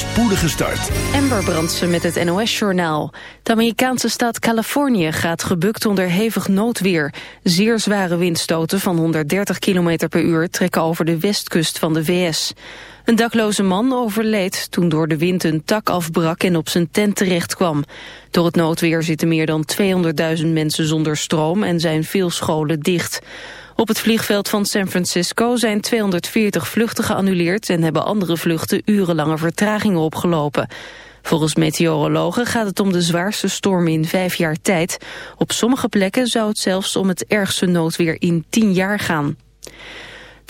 spoedige start. Amber Brandsen met het NOS-journaal. De Amerikaanse staat Californië gaat gebukt onder hevig noodweer. Zeer zware windstoten van 130 km per uur trekken over de westkust van de VS. Een dakloze man overleed toen door de wind een tak afbrak en op zijn tent terecht kwam. Door het noodweer zitten meer dan 200.000 mensen zonder stroom en zijn veel scholen dicht. Op het vliegveld van San Francisco zijn 240 vluchten geannuleerd en hebben andere vluchten urenlange vertragingen opgelopen. Volgens meteorologen gaat het om de zwaarste storm in vijf jaar tijd. Op sommige plekken zou het zelfs om het ergste noodweer in tien jaar gaan.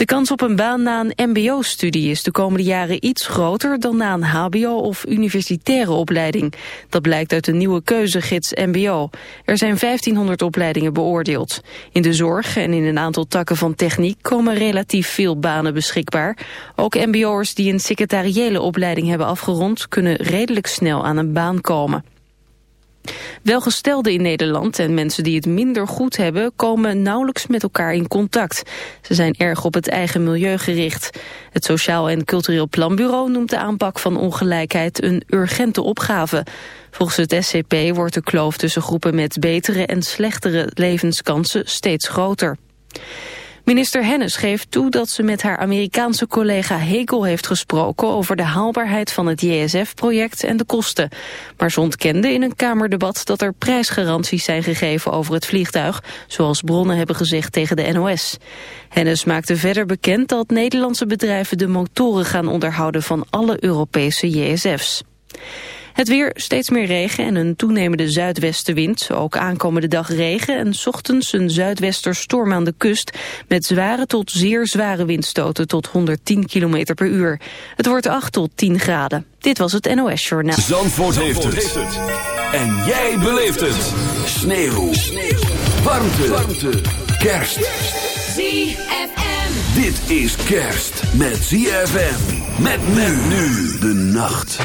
De kans op een baan na een mbo-studie is de komende jaren iets groter dan na een hbo- of universitaire opleiding. Dat blijkt uit de nieuwe keuzegids mbo. Er zijn 1500 opleidingen beoordeeld. In de zorg en in een aantal takken van techniek komen relatief veel banen beschikbaar. Ook mbo'ers die een secretariële opleiding hebben afgerond kunnen redelijk snel aan een baan komen. Welgestelden in Nederland en mensen die het minder goed hebben... komen nauwelijks met elkaar in contact. Ze zijn erg op het eigen milieu gericht. Het Sociaal en Cultureel Planbureau noemt de aanpak van ongelijkheid... een urgente opgave. Volgens het SCP wordt de kloof tussen groepen met betere en slechtere levenskansen steeds groter. Minister Hennis geeft toe dat ze met haar Amerikaanse collega Hegel heeft gesproken over de haalbaarheid van het JSF-project en de kosten. Maar ze ontkende in een Kamerdebat dat er prijsgaranties zijn gegeven over het vliegtuig, zoals bronnen hebben gezegd tegen de NOS. Hennis maakte verder bekend dat Nederlandse bedrijven de motoren gaan onderhouden van alle Europese JSF's. Het weer, steeds meer regen en een toenemende zuidwestenwind. Ook aankomende dag regen en ochtends een zuidwesterstorm aan de kust... met zware tot zeer zware windstoten tot 110 km per uur. Het wordt 8 tot 10 graden. Dit was het NOS Journaal. Zandvoort, heeft, het. En jij beleeft het. Sneeuw. Sneeuw. Warmte. Warmte. Kerst. ZFM. Dit is kerst met ZFM. Met men nu de nacht.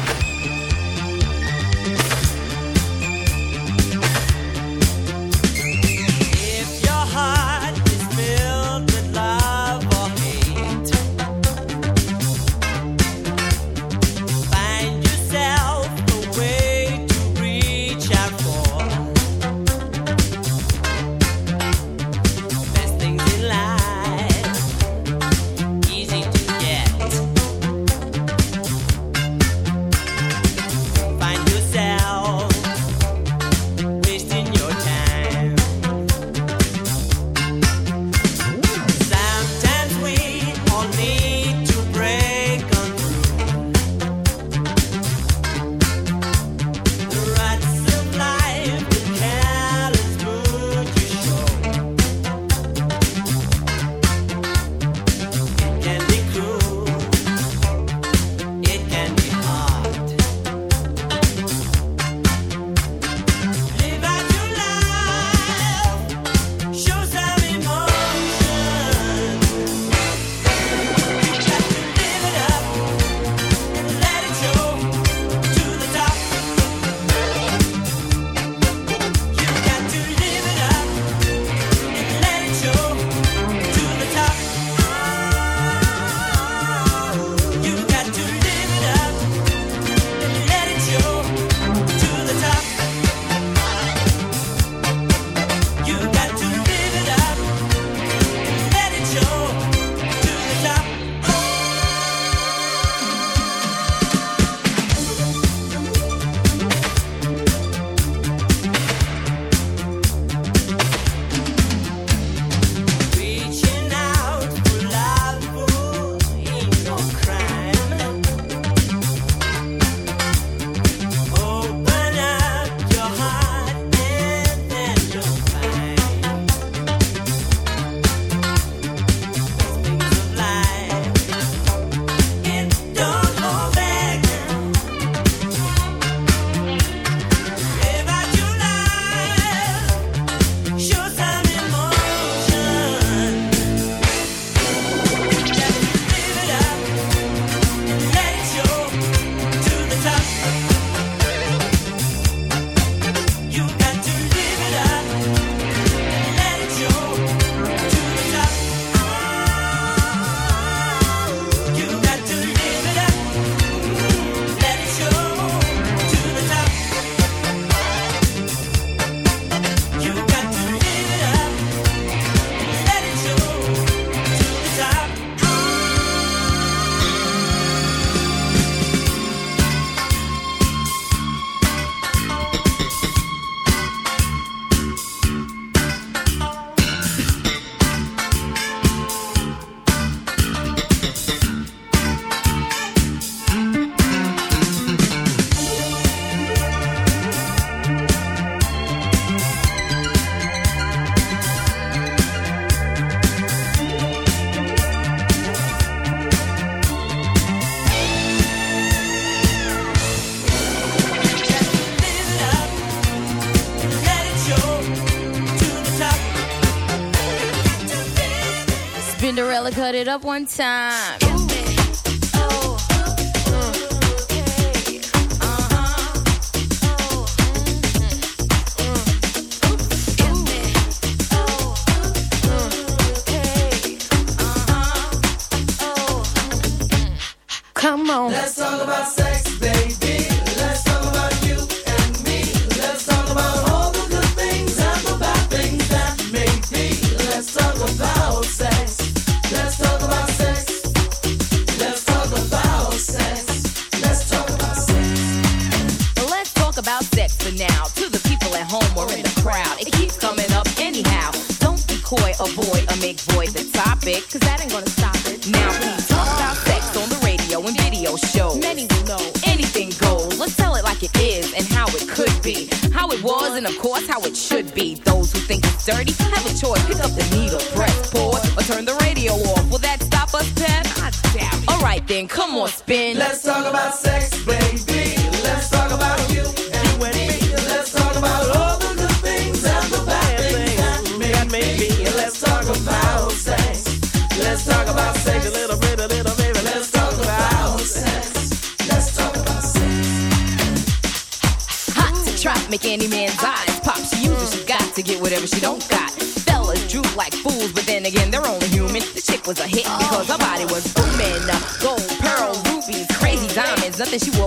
it up one time.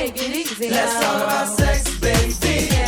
It easy. Let's talk about sex, baby. Yeah.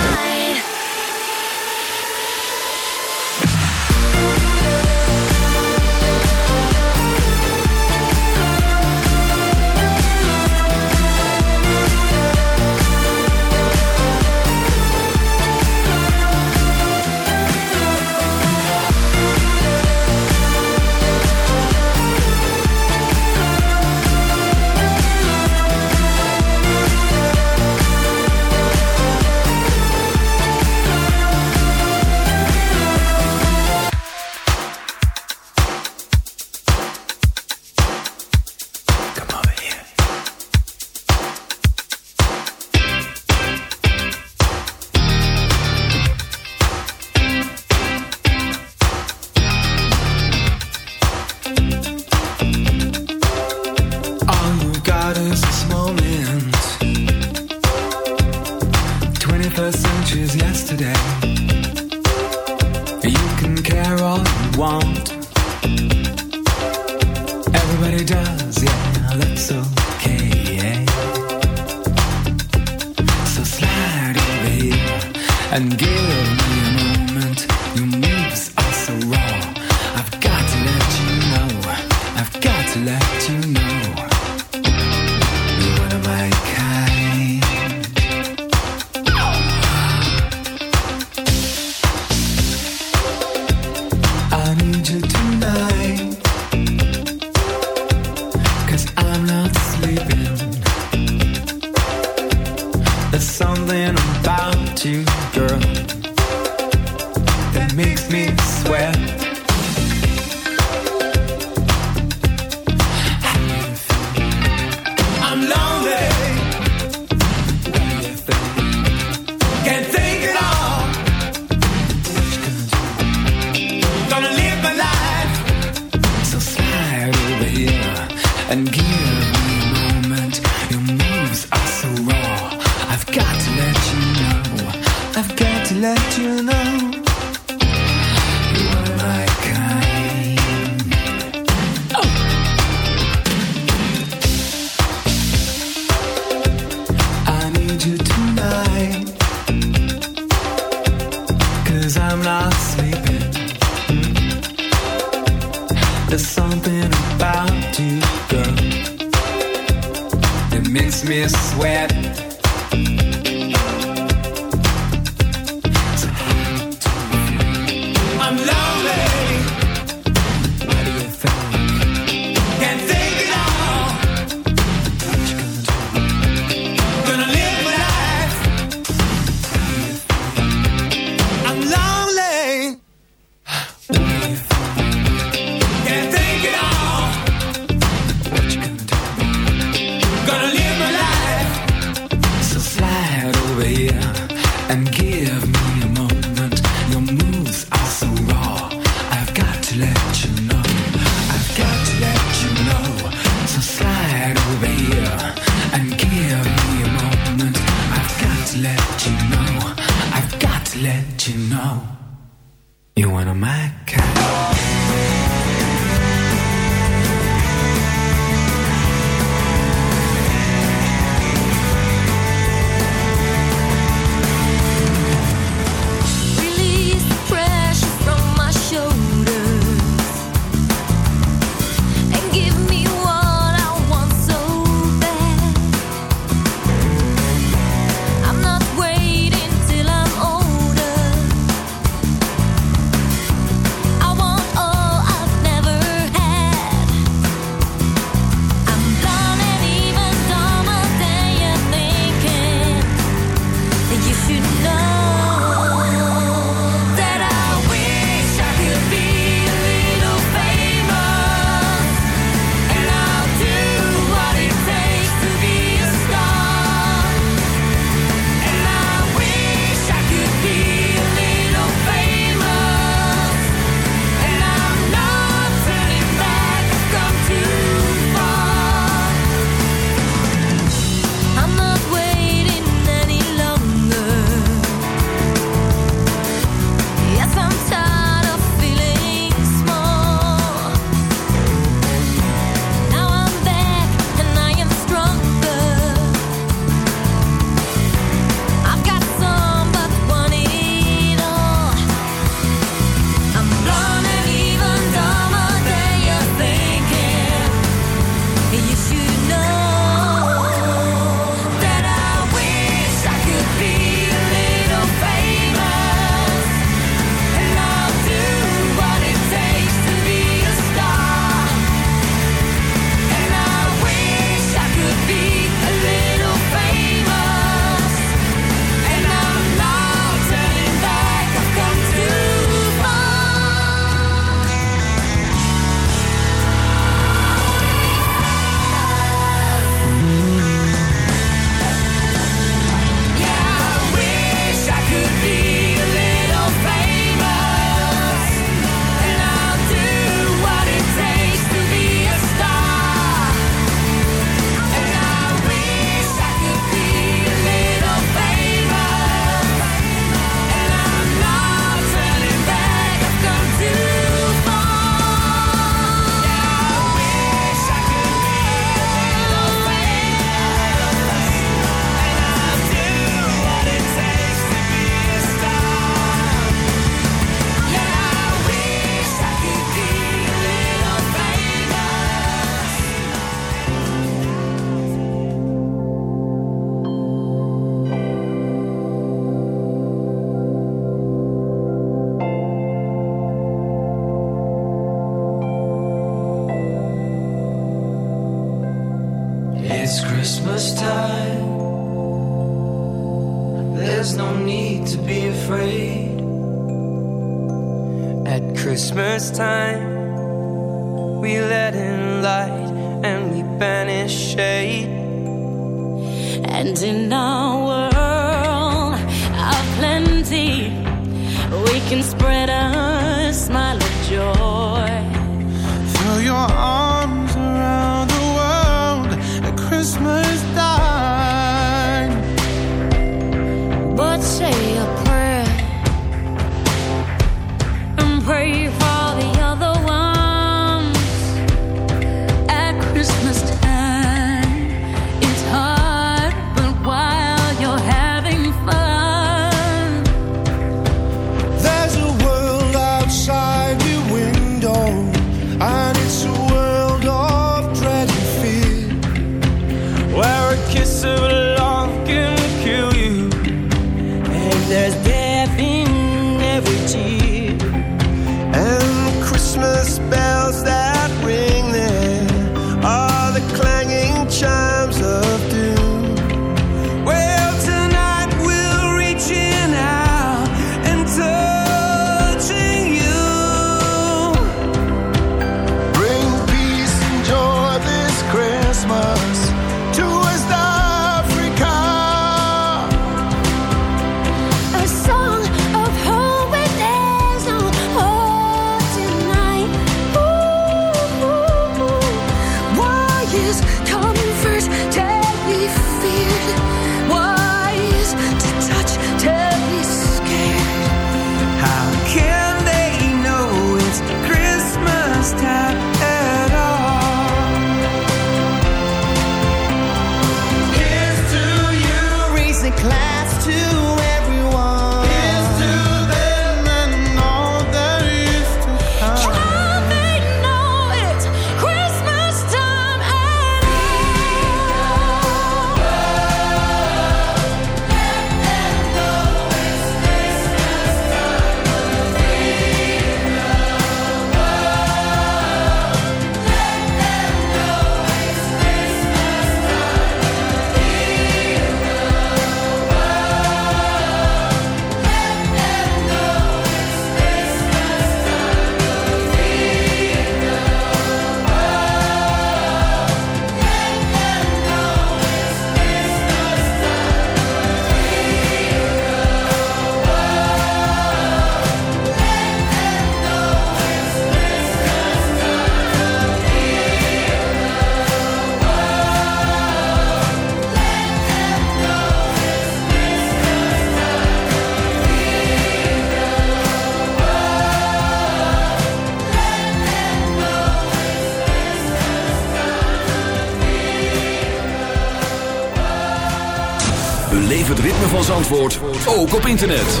Beleef het ritme van Zandvoort ook op internet.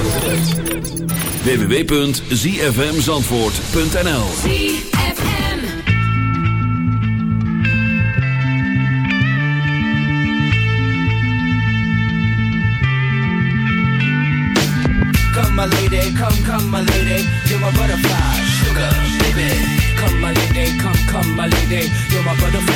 www.zfmzandvoort.nl Come, my lady, come, come, my lady, you're my butterfly, sugar, baby. Come, my lady, come, come, my lady, you're my butterfly,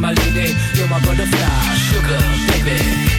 My lady. You're my butterfly, sugar baby.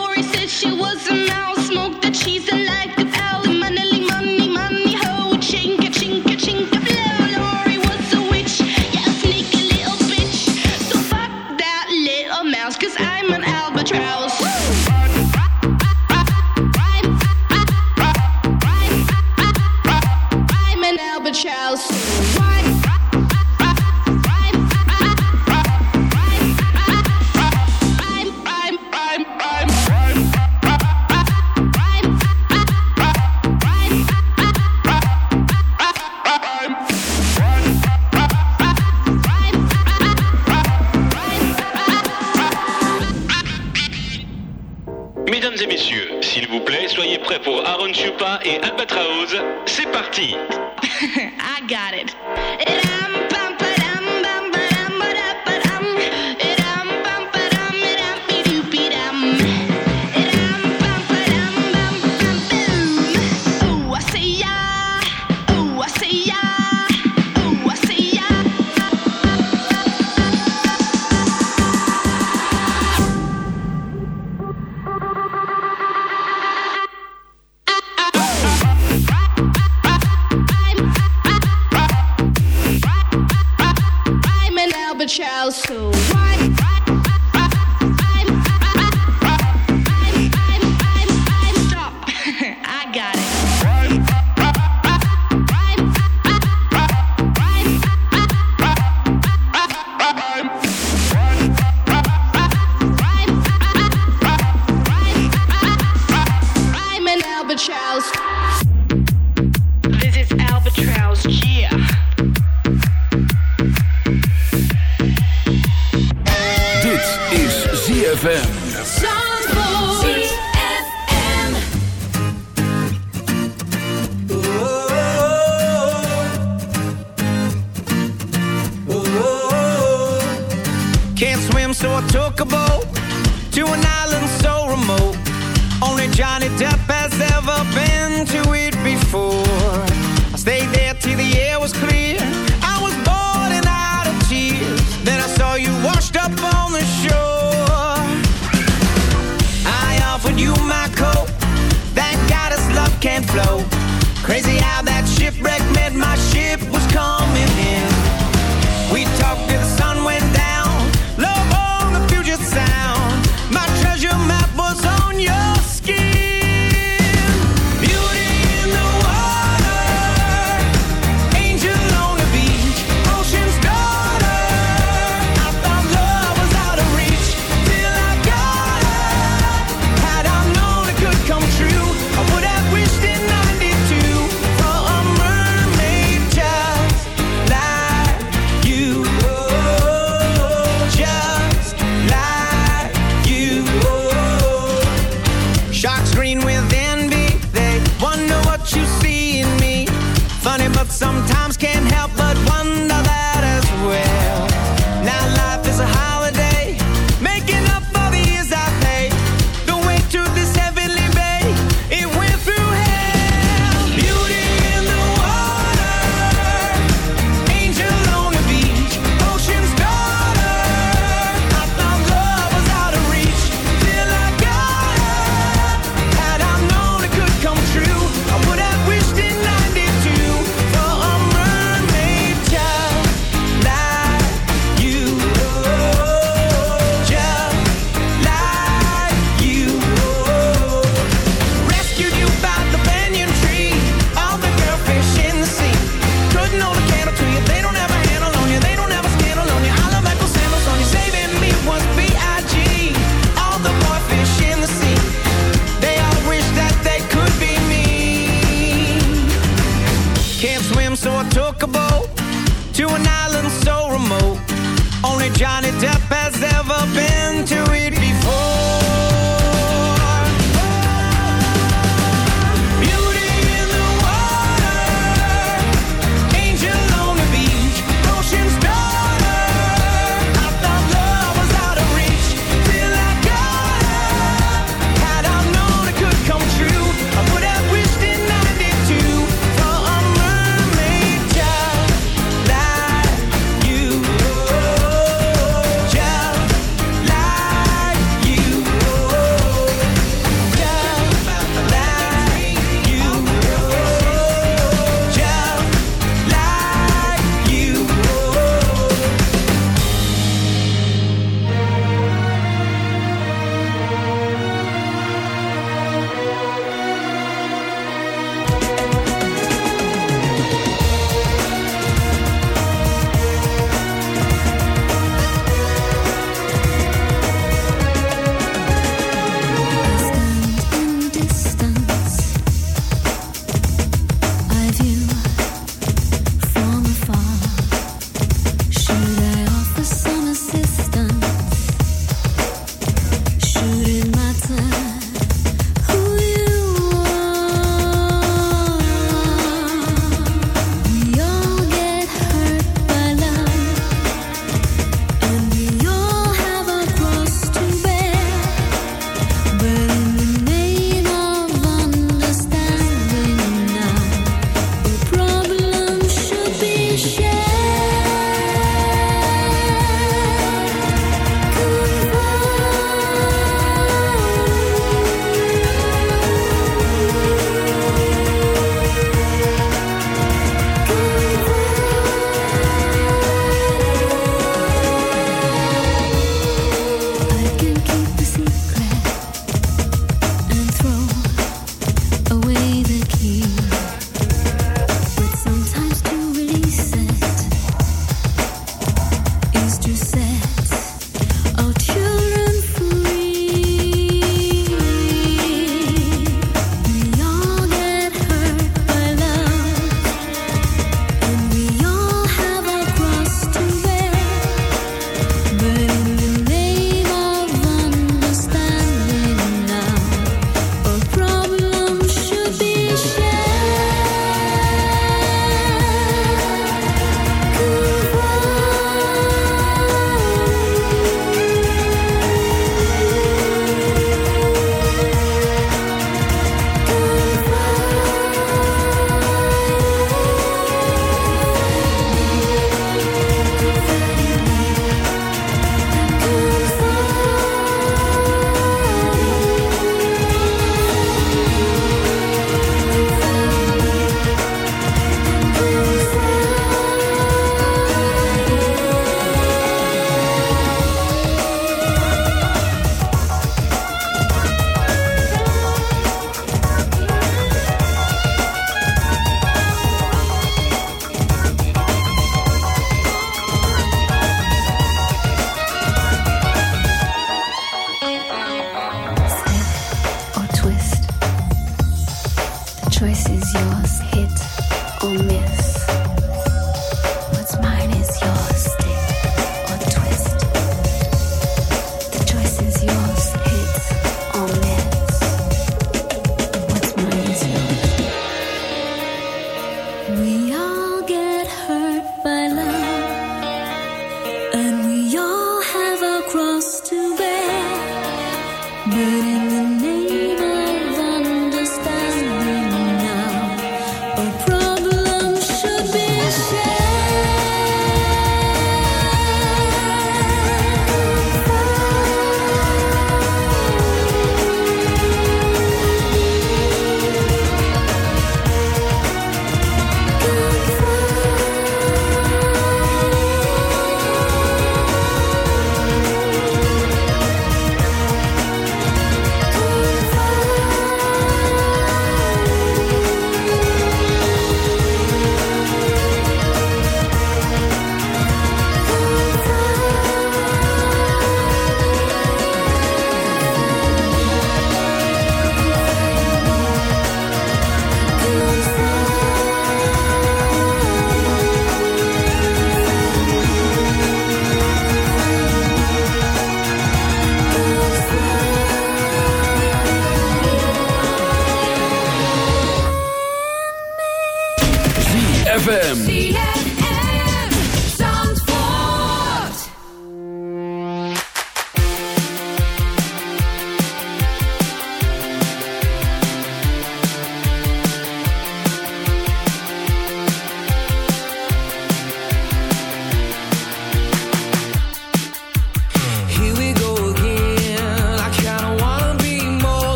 Dory said she was a mouse, smoked the cheese and like a ZFM.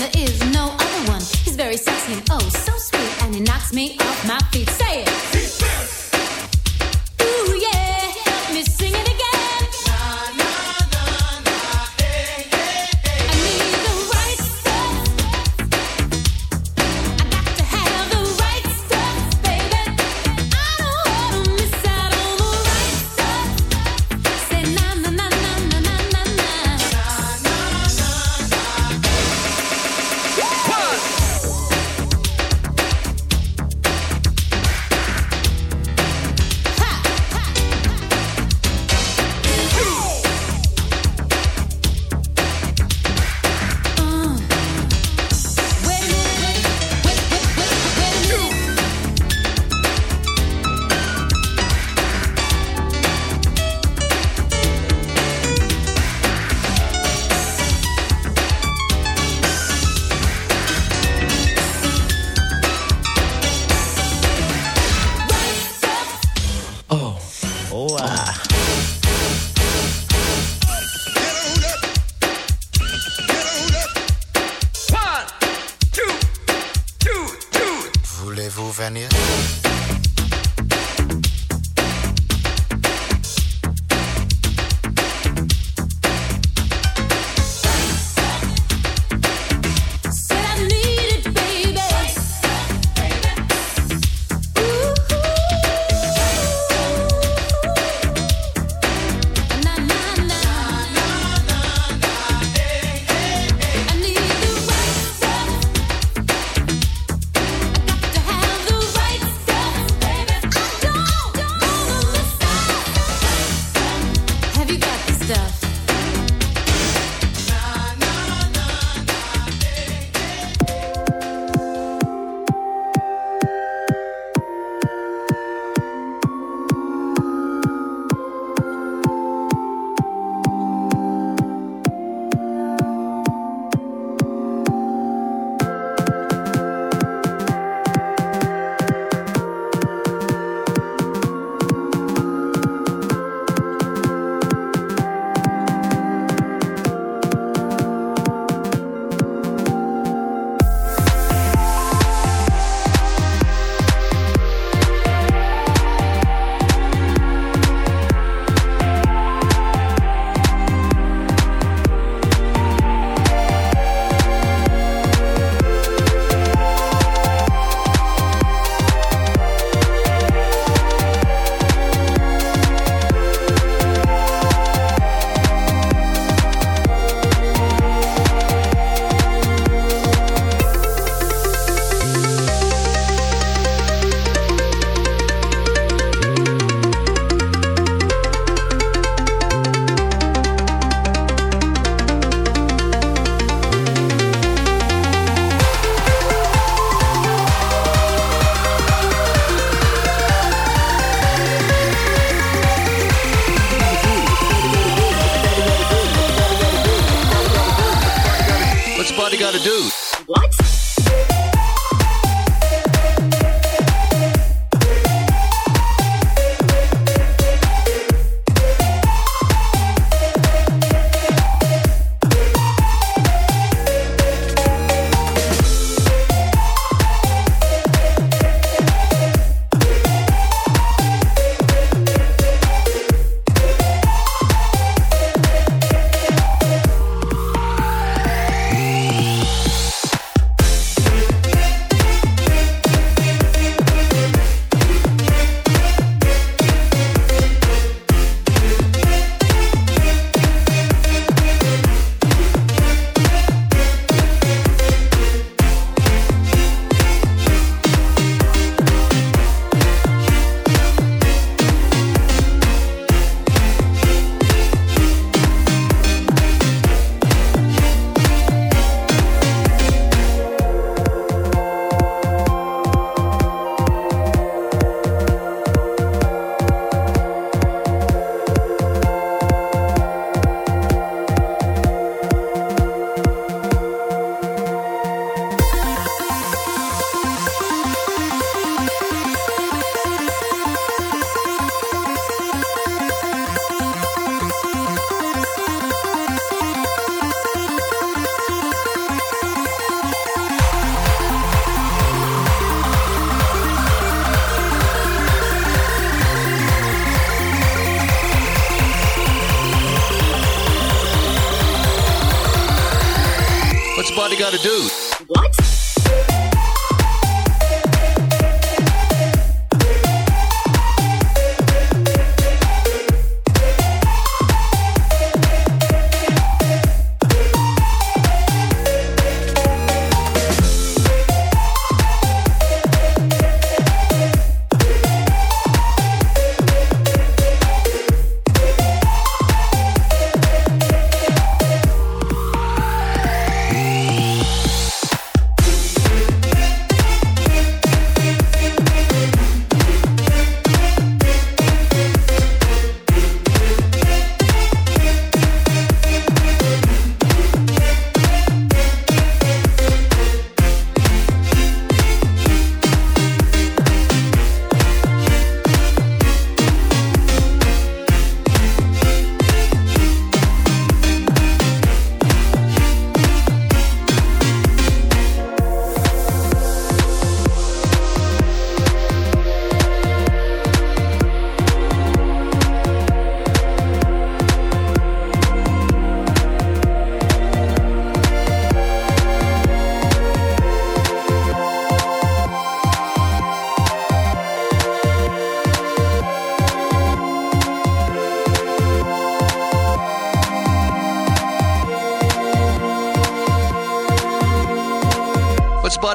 the.